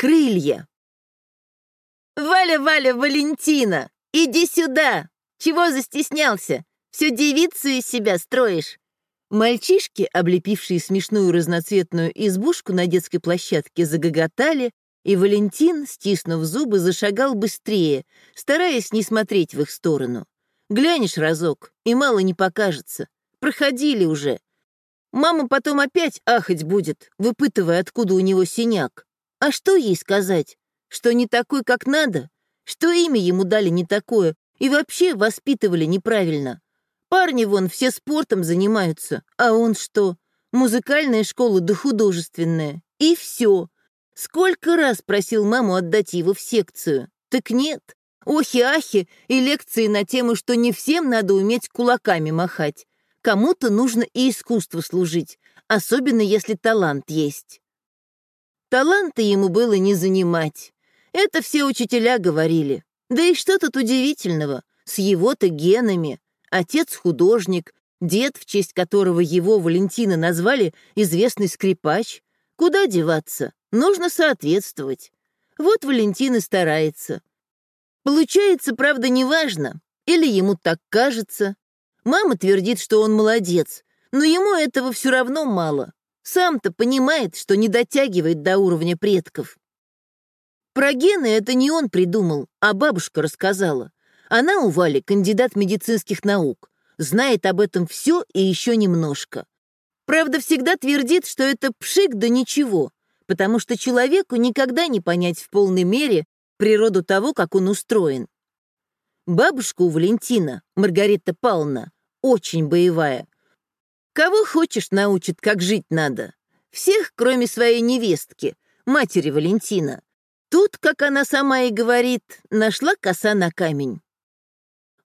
Крылья. «Валя, Валя, Валентина, иди сюда! Чего застеснялся? Всю девицу из себя строишь!» Мальчишки, облепившие смешную разноцветную избушку на детской площадке, загоготали, и Валентин, стиснув зубы, зашагал быстрее, стараясь не смотреть в их сторону. Глянешь разок, и мало не покажется. Проходили уже. Мама потом опять ахать будет, выпытывая, откуда у него синяк. А что ей сказать? Что не такой, как надо? Что имя ему дали не такое? И вообще воспитывали неправильно? Парни вон все спортом занимаются, а он что? Музыкальная школа да художественная. И все. Сколько раз просил маму отдать его в секцию? Так нет. Охи-ахи и лекции на тему, что не всем надо уметь кулаками махать. Кому-то нужно и искусство служить, особенно если талант есть. Таланта ему было не занимать. Это все учителя говорили. Да и что тут удивительного, с его-то генами. Отец художник, дед, в честь которого его Валентина назвали известный скрипач. Куда деваться? Нужно соответствовать. Вот Валентин и старается. Получается, правда, неважно. Или ему так кажется. Мама твердит, что он молодец, но ему этого все равно мало. Сам-то понимает, что не дотягивает до уровня предков. Про гены это не он придумал, а бабушка рассказала. Она у Вали кандидат медицинских наук, знает об этом все и еще немножко. Правда, всегда твердит, что это пшик да ничего, потому что человеку никогда не понять в полной мере природу того, как он устроен. Бабушка у Валентина, Маргарита Павловна, очень боевая, Кого хочешь научит, как жить надо. Всех, кроме своей невестки, матери Валентина. Тут, как она сама и говорит, нашла коса на камень.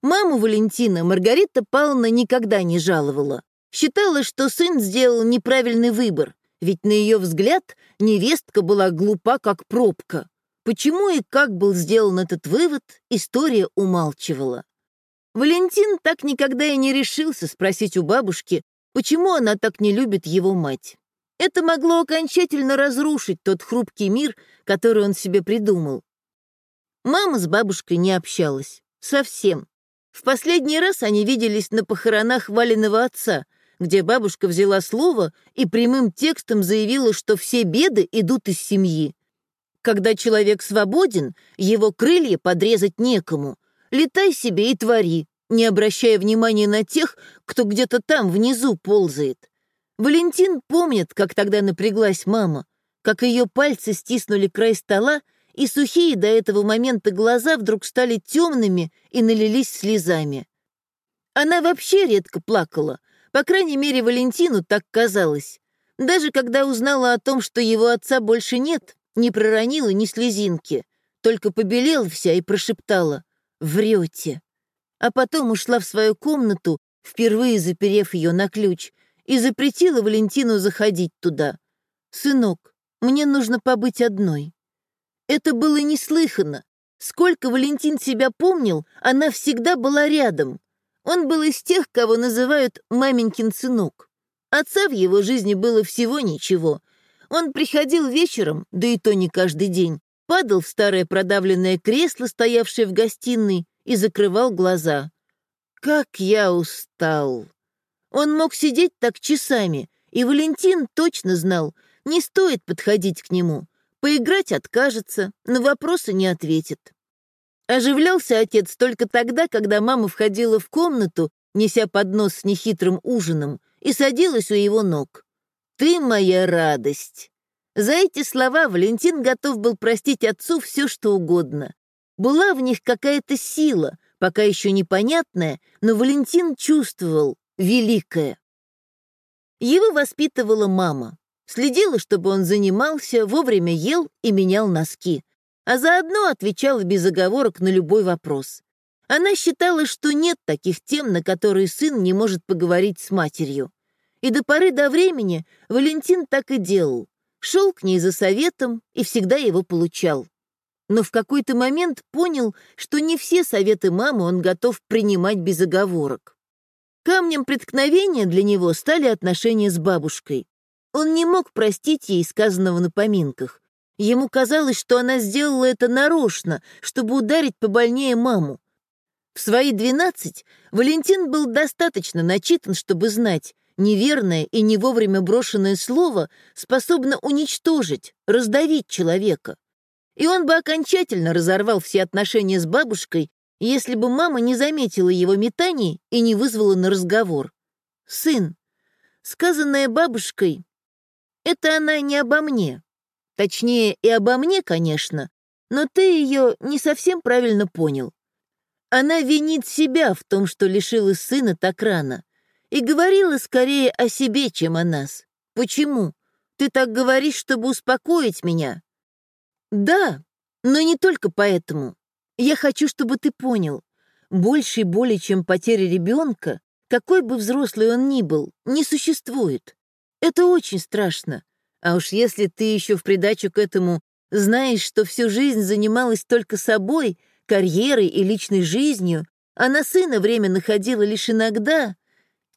Маму Валентина Маргарита Павловна никогда не жаловала. Считала, что сын сделал неправильный выбор, ведь на ее взгляд невестка была глупа, как пробка. Почему и как был сделан этот вывод, история умалчивала. Валентин так никогда и не решился спросить у бабушки, Почему она так не любит его мать? Это могло окончательно разрушить тот хрупкий мир, который он себе придумал. Мама с бабушкой не общалась. Совсем. В последний раз они виделись на похоронах Валиного отца, где бабушка взяла слово и прямым текстом заявила, что все беды идут из семьи. Когда человек свободен, его крылья подрезать некому. Летай себе и твори, не обращая внимания на тех, кто где-то там внизу ползает. Валентин помнит, как тогда напряглась мама, как ее пальцы стиснули край стола, и сухие до этого момента глаза вдруг стали темными и налились слезами. Она вообще редко плакала, по крайней мере, Валентину так казалось. Даже когда узнала о том, что его отца больше нет, не проронила ни слезинки, только побелела вся и прошептала «Врете» а потом ушла в свою комнату, впервые заперев ее на ключ, и запретила Валентину заходить туда. «Сынок, мне нужно побыть одной». Это было неслыханно. Сколько Валентин себя помнил, она всегда была рядом. Он был из тех, кого называют «маменькин сынок». Отца в его жизни было всего ничего. Он приходил вечером, да и то не каждый день, падал в старое продавленное кресло, стоявшее в гостиной, и закрывал глаза. Как я устал! Он мог сидеть так часами, и Валентин точно знал, не стоит подходить к нему. Поиграть откажется, на вопросы не ответит. Оживлялся отец только тогда, когда мама входила в комнату, неся поднос с нехитрым ужином, и садилась у его ног. «Ты моя радость!» За эти слова Валентин готов был простить отцу все, что угодно. Была в них какая-то сила, пока еще непонятная, но Валентин чувствовал великое. Его воспитывала мама. Следила, чтобы он занимался, вовремя ел и менял носки, а заодно отвечала без оговорок на любой вопрос. Она считала, что нет таких тем, на которые сын не может поговорить с матерью. И до поры до времени Валентин так и делал. Шел к ней за советом и всегда его получал но в какой-то момент понял, что не все советы мамы он готов принимать без оговорок. Камнем преткновения для него стали отношения с бабушкой. Он не мог простить ей сказанного на поминках. Ему казалось, что она сделала это нарочно, чтобы ударить побольнее маму. В свои двенадцать Валентин был достаточно начитан, чтобы знать, неверное и не вовремя брошенное слово способно уничтожить, раздавить человека. И он бы окончательно разорвал все отношения с бабушкой, если бы мама не заметила его метаний и не вызвала на разговор. «Сын, сказанное бабушкой, это она не обо мне. Точнее, и обо мне, конечно, но ты ее не совсем правильно понял. Она винит себя в том, что лишила сына так рано, и говорила скорее о себе, чем о нас. Почему? Ты так говоришь, чтобы успокоить меня? Да, но не только поэтому. Я хочу, чтобы ты понял. Большей боли, чем потеря ребенка, какой бы взрослый он ни был, не существует. Это очень страшно. А уж если ты еще в придачу к этому знаешь, что всю жизнь занималась только собой, карьерой и личной жизнью, а на сына время находила лишь иногда,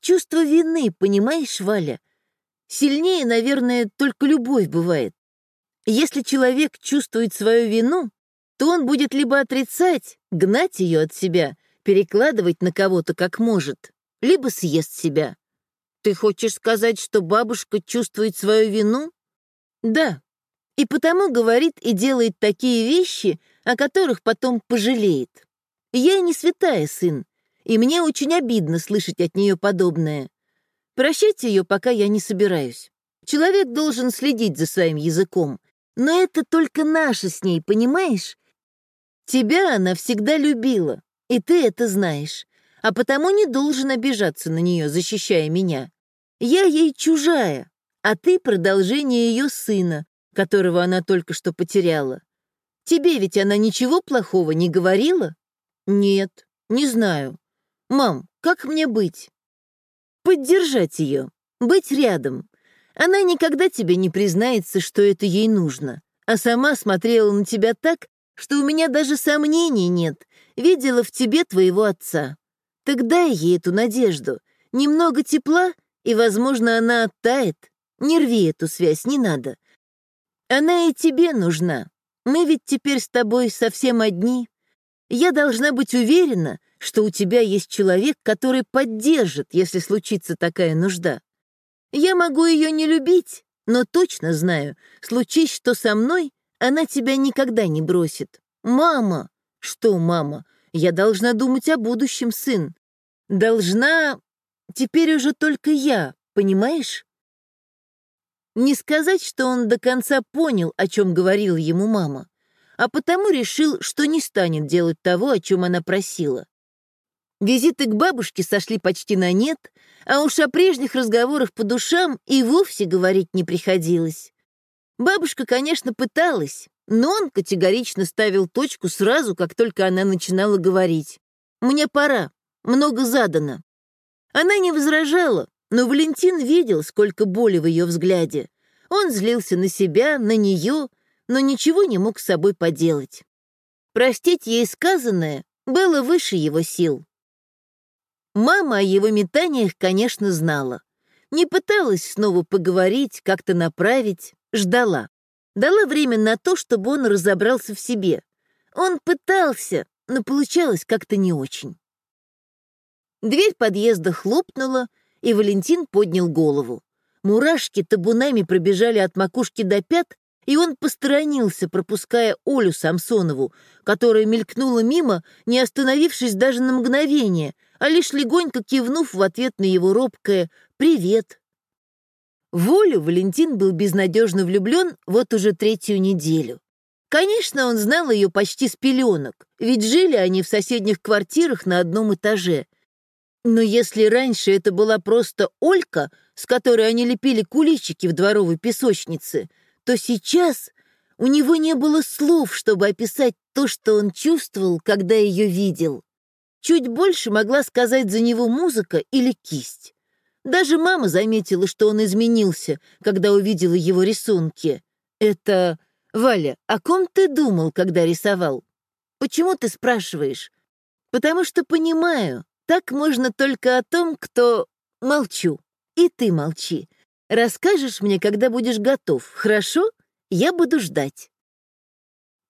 чувство вины, понимаешь, Валя? Сильнее, наверное, только любовь бывает. Если человек чувствует свою вину, то он будет либо отрицать, гнать ее от себя, перекладывать на кого-то как может, либо съест себя. Ты хочешь сказать, что бабушка чувствует свою вину? Да. И потому говорит и делает такие вещи, о которых потом пожалеет. Я не святая, сын, и мне очень обидно слышать от нее подобное. Прощать ее пока я не собираюсь. Человек должен следить за своим языком, но это только наше с ней, понимаешь? Тебя она всегда любила, и ты это знаешь, а потому не должен обижаться на нее, защищая меня. Я ей чужая, а ты продолжение ее сына, которого она только что потеряла. Тебе ведь она ничего плохого не говорила? Нет, не знаю. Мам, как мне быть? Поддержать ее, быть рядом. Она никогда тебе не признается, что это ей нужно, а сама смотрела на тебя так, что у меня даже сомнений нет, видела в тебе твоего отца. Так дай ей эту надежду, немного тепла, и, возможно, она оттает, не рви эту связь, не надо. Она и тебе нужна. Мы ведь теперь с тобой совсем одни. Я должна быть уверена, что у тебя есть человек, который поддержит, если случится такая нужда. Я могу ее не любить, но точно знаю, случись что со мной, она тебя никогда не бросит. Мама! Что, мама? Я должна думать о будущем, сын. Должна... Теперь уже только я, понимаешь? Не сказать, что он до конца понял, о чем говорила ему мама, а потому решил, что не станет делать того, о чем она просила. Визиты к бабушке сошли почти на нет, а уж о прежних разговорах по душам и вовсе говорить не приходилось. Бабушка, конечно, пыталась, но он категорично ставил точку сразу, как только она начинала говорить. «Мне пора, много задано». Она не возражала, но Валентин видел, сколько боли в ее взгляде. Он злился на себя, на нее, но ничего не мог с собой поделать. Простить ей сказанное было выше его сил. Мама о его метаниях, конечно, знала. Не пыталась снова поговорить, как-то направить, ждала. Дала время на то, чтобы он разобрался в себе. Он пытался, но получалось как-то не очень. Дверь подъезда хлопнула, и Валентин поднял голову. Мурашки табунами пробежали от макушки до пят, и он посторонился, пропуская Олю Самсонову, которая мелькнула мимо, не остановившись даже на мгновение, а лишь легонько кивнув в ответ на его робкое «Привет». В Олю Валентин был безнадежно влюблен вот уже третью неделю. Конечно, он знал ее почти с пеленок, ведь жили они в соседних квартирах на одном этаже — но если раньше это была просто Олька, с которой они лепили куличики в дворовой песочнице, то сейчас у него не было слов, чтобы описать то, что он чувствовал, когда ее видел. Чуть больше могла сказать за него музыка или кисть. Даже мама заметила, что он изменился, когда увидела его рисунки. Это... Валя, о ком ты думал, когда рисовал? Почему ты спрашиваешь? Потому что понимаю, так можно только о том, кто... Молчу. И ты молчи. Расскажешь мне, когда будешь готов, хорошо? Я буду ждать».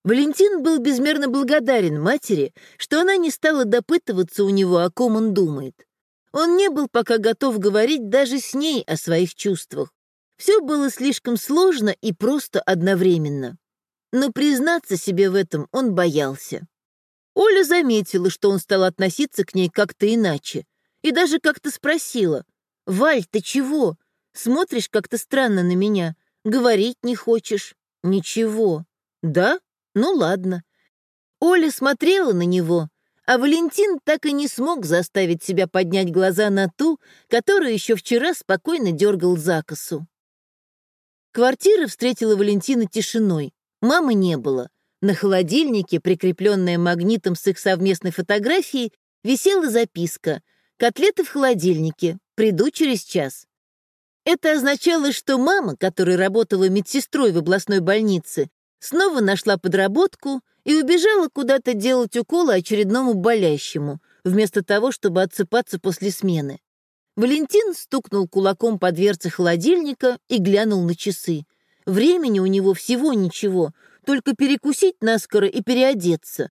Валентин был безмерно благодарен матери, что она не стала допытываться у него, о ком он думает. Он не был пока готов говорить даже с ней о своих чувствах. Все было слишком сложно и просто одновременно. Но признаться себе в этом он боялся. Оля заметила, что он стал относиться к ней как-то иначе, и даже как-то спросила, «Валь, ты чего? Смотришь как-то странно на меня, говорить не хочешь?» «Ничего». «Да? Ну ладно». Оля смотрела на него, а Валентин так и не смог заставить себя поднять глаза на ту, которую еще вчера спокойно дергал за косу. Квартира встретила Валентина тишиной. Мамы не было. На холодильнике, прикрепленная магнитом с их совместной фотографией, висела записка «Котлеты в холодильнике. Приду через час». Это означало, что мама, которая работала медсестрой в областной больнице, снова нашла подработку и убежала куда-то делать уколы очередному болящему, вместо того, чтобы отсыпаться после смены. Валентин стукнул кулаком по дверце холодильника и глянул на часы. Времени у него всего ничего, только перекусить наскоро и переодеться.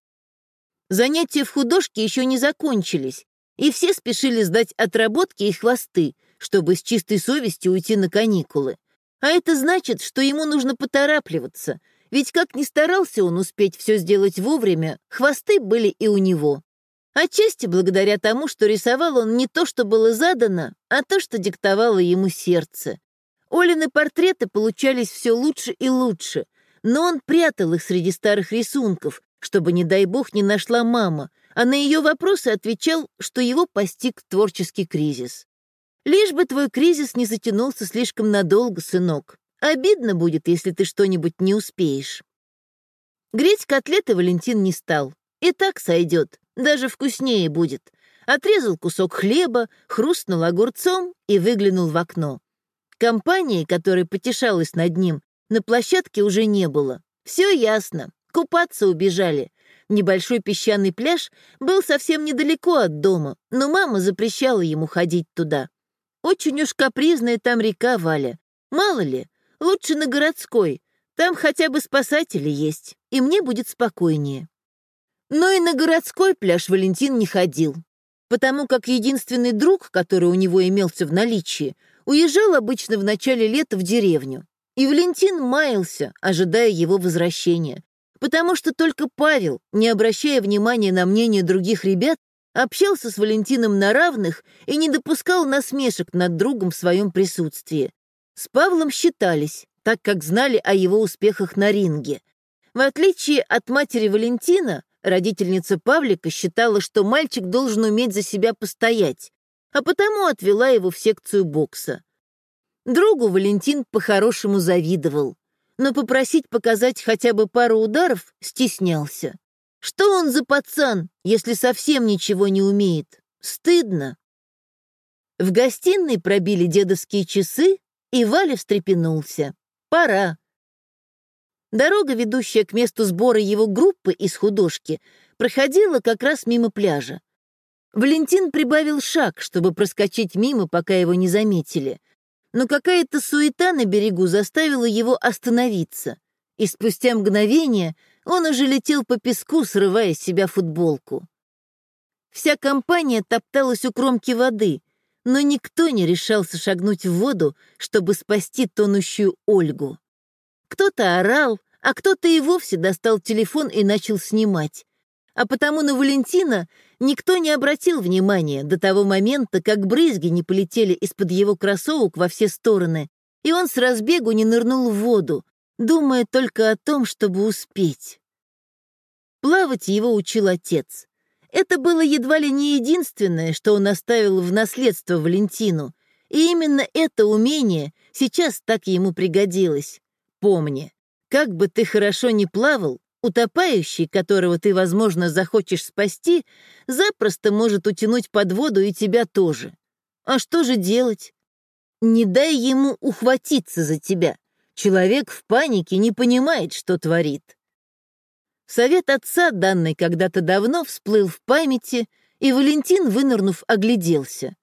Занятия в художке еще не закончились, и все спешили сдать отработки и хвосты, чтобы с чистой совестью уйти на каникулы. А это значит, что ему нужно поторапливаться, ведь как ни старался он успеть все сделать вовремя, хвосты были и у него. Отчасти благодаря тому, что рисовал он не то, что было задано, а то, что диктовало ему сердце. Олины портреты получались все лучше и лучше, но он прятал их среди старых рисунков, чтобы, не дай бог, не нашла мама, а на ее вопросы отвечал, что его постиг творческий кризис. «Лишь бы твой кризис не затянулся слишком надолго, сынок. Обидно будет, если ты что-нибудь не успеешь». Греть котлеты Валентин не стал. И так сойдет, даже вкуснее будет. Отрезал кусок хлеба, хрустнул огурцом и выглянул в окно. Компании, которая потешалась над ним, на площадке уже не было. Все ясно. Купаться убежали. Небольшой песчаный пляж был совсем недалеко от дома, но мама запрещала ему ходить туда. Очень уж капризная там река, Валя. Мало ли, лучше на городской. Там хотя бы спасатели есть, и мне будет спокойнее. Но и на городской пляж Валентин не ходил, потому как единственный друг, который у него имелся в наличии, уезжал обычно в начале лета в деревню. И Валентин маялся, ожидая его возвращения, потому что только Павел, не обращая внимания на мнение других ребят, общался с Валентином на равных и не допускал насмешек над другом в своем присутствии. С Павлом считались, так как знали о его успехах на ринге. В отличие от матери Валентина, родительница Павлика считала, что мальчик должен уметь за себя постоять, а потому отвела его в секцию бокса. Другу Валентин по-хорошему завидовал, но попросить показать хотя бы пару ударов стеснялся. Что он за пацан, если совсем ничего не умеет? Стыдно. В гостиной пробили дедовские часы, и Валя встрепенулся. Пора. Дорога, ведущая к месту сбора его группы из художки, проходила как раз мимо пляжа. Валентин прибавил шаг, чтобы проскочить мимо, пока его не заметили но какая-то суета на берегу заставила его остановиться, и спустя мгновение он уже летел по песку, срывая с себя футболку. Вся компания топталась у кромки воды, но никто не решался шагнуть в воду, чтобы спасти тонущую Ольгу. Кто-то орал, а кто-то и вовсе достал телефон и начал снимать. А потому на Валентина Никто не обратил внимания до того момента, как брызги не полетели из-под его кроссовок во все стороны, и он с разбегу не нырнул в воду, думая только о том, чтобы успеть. Плавать его учил отец. Это было едва ли не единственное, что он оставил в наследство Валентину, и именно это умение сейчас так ему пригодилось. Помни, как бы ты хорошо ни плавал, Утопающий, которого ты, возможно, захочешь спасти, запросто может утянуть под воду и тебя тоже. А что же делать? Не дай ему ухватиться за тебя. Человек в панике не понимает, что творит. Совет отца, данный когда-то давно, всплыл в памяти, и Валентин, вынырнув, огляделся.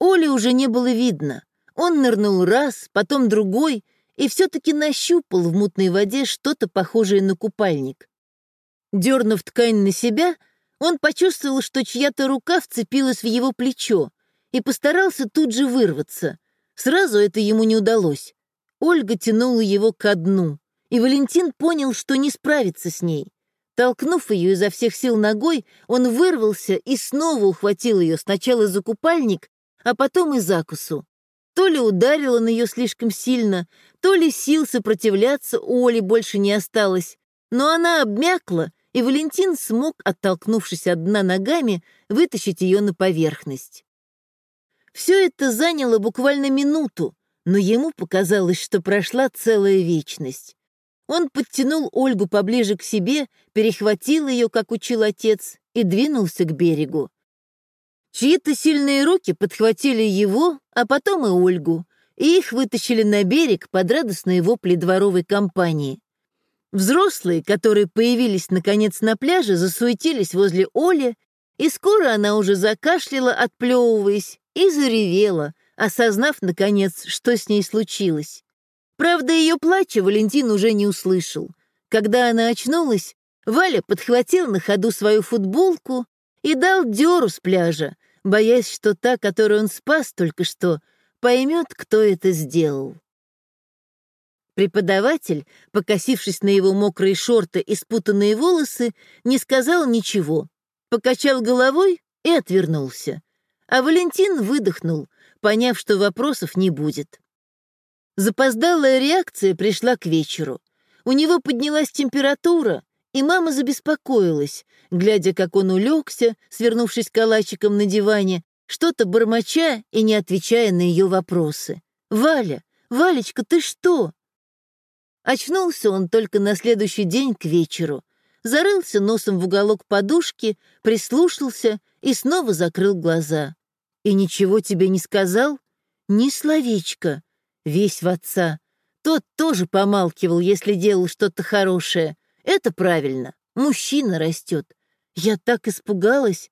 Оли уже не было видно. Он нырнул раз, потом другой, и все-таки нащупал в мутной воде что-то похожее на купальник. Дернув ткань на себя, он почувствовал, что чья-то рука вцепилась в его плечо и постарался тут же вырваться. Сразу это ему не удалось. Ольга тянула его ко дну, и Валентин понял, что не справится с ней. Толкнув ее изо всех сил ногой, он вырвался и снова ухватил ее сначала за купальник, а потом и закусу. То ли ударил он ее слишком сильно, то ли сил сопротивляться у Оли больше не осталось, но она обмякла, и Валентин смог, оттолкнувшись от дна ногами, вытащить ее на поверхность. Все это заняло буквально минуту, но ему показалось, что прошла целая вечность. Он подтянул Ольгу поближе к себе, перехватил ее, как учил отец, и двинулся к берегу. Чьи-то сильные руки подхватили его, а потом и Ольгу, и их вытащили на берег под радостные вопли дворовой компании. Взрослые, которые появились наконец на пляже, засуетились возле Оли, и скоро она уже закашляла, отплевываясь, и заревела, осознав, наконец, что с ней случилось. Правда, ее плача Валентин уже не услышал. Когда она очнулась, Валя подхватил на ходу свою футболку и дал дёру с пляжа, боясь, что та, которую он спас только что, поймет, кто это сделал. Преподаватель, покосившись на его мокрые шорты и спутанные волосы, не сказал ничего, покачал головой и отвернулся. А Валентин выдохнул, поняв, что вопросов не будет. Запоздалая реакция пришла к вечеру. У него поднялась температура, и мама забеспокоилась, глядя, как он улегся, свернувшись калачиком на диване, что-то бормоча и не отвечая на ее вопросы. «Валя! Валечка, ты что?» Очнулся он только на следующий день к вечеру. Зарылся носом в уголок подушки, прислушался и снова закрыл глаза. «И ничего тебе не сказал?» «Ни словечко!» Весь в отца. Тот тоже помалкивал, если делал что-то хорошее. Это правильно. Мужчина растет. Я так испугалась.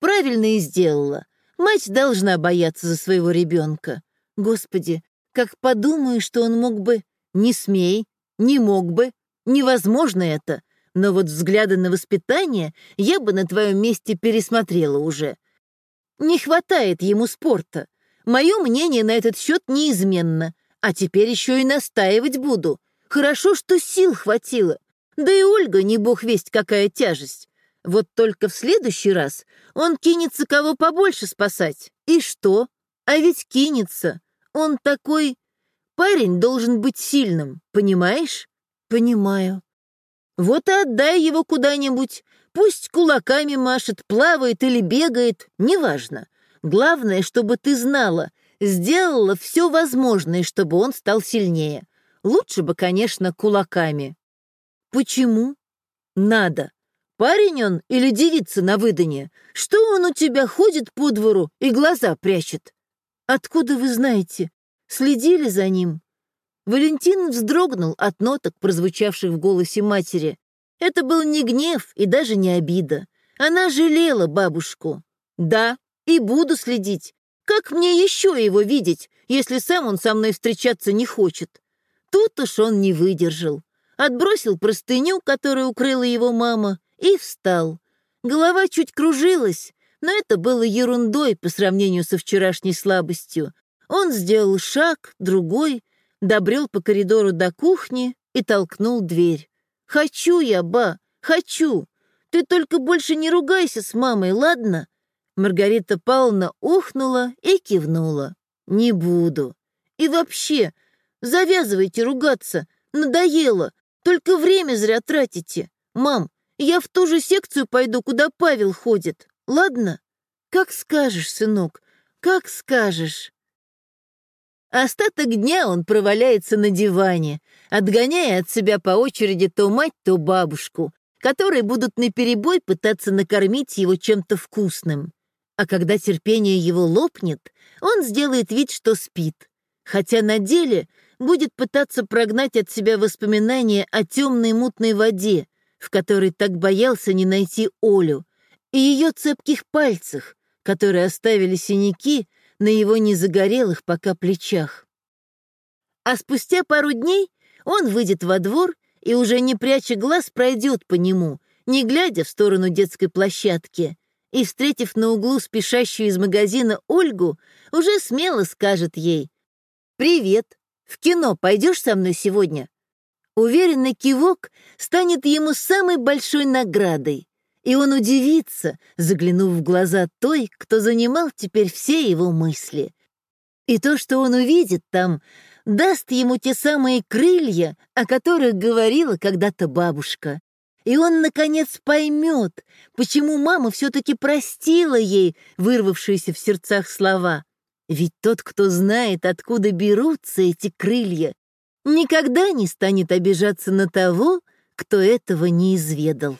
Правильно и сделала. Мать должна бояться за своего ребенка. Господи, как подумаю, что он мог бы... Не смей, не мог бы. Невозможно это. Но вот взгляды на воспитание я бы на твоем месте пересмотрела уже. Не хватает ему спорта. Мое мнение на этот счет неизменно. А теперь еще и настаивать буду. Хорошо, что сил хватило. Да и Ольга, не бог весть, какая тяжесть. Вот только в следующий раз он кинется кого побольше спасать. И что? А ведь кинется. Он такой... Парень должен быть сильным, понимаешь? Понимаю. Вот и отдай его куда-нибудь. Пусть кулаками машет, плавает или бегает, неважно. Главное, чтобы ты знала, сделала все возможное, чтобы он стал сильнее. Лучше бы, конечно, кулаками. Почему? Надо. Парень он или девица на выданье? Что он у тебя ходит по двору и глаза прячет? Откуда вы знаете? Следили за ним? Валентин вздрогнул от ноток, прозвучавших в голосе матери. Это был не гнев и даже не обида. Она жалела бабушку. Да, и буду следить. Как мне еще его видеть, если сам он со мной встречаться не хочет? Тут уж он не выдержал отбросил простыню, которую укрыла его мама, и встал. Голова чуть кружилась, но это было ерундой по сравнению со вчерашней слабостью. Он сделал шаг, другой, добрел по коридору до кухни и толкнул дверь. «Хочу я, ба, хочу! Ты только больше не ругайся с мамой, ладно?» Маргарита Павловна ухнула и кивнула. «Не буду. И вообще, завязывайте ругаться. Надоело. Только время зря тратите. Мам, я в ту же секцию пойду, куда Павел ходит. Ладно? Как скажешь, сынок, как скажешь. Остаток дня он проваляется на диване, отгоняя от себя по очереди то мать, то бабушку, которые будут наперебой пытаться накормить его чем-то вкусным. А когда терпение его лопнет, он сделает вид, что спит. Хотя на деле будет пытаться прогнать от себя воспоминания о темной мутной воде, в которой так боялся не найти Олю, и ее цепких пальцах, которые оставили синяки на его незагорелых пока плечах. А спустя пару дней он выйдет во двор и уже не пряча глаз пройдет по нему, не глядя в сторону детской площадки, и, встретив на углу спешащую из магазина Ольгу, уже смело скажет ей «Привет, в кино пойдешь со мной сегодня?» Уверенный кивок станет ему самой большой наградой, и он удивится, заглянув в глаза той, кто занимал теперь все его мысли. И то, что он увидит там, даст ему те самые крылья, о которых говорила когда-то бабушка. И он, наконец, поймет, почему мама все-таки простила ей вырвавшиеся в сердцах слова. Ведь тот, кто знает, откуда берутся эти крылья, никогда не станет обижаться на того, кто этого не изведал.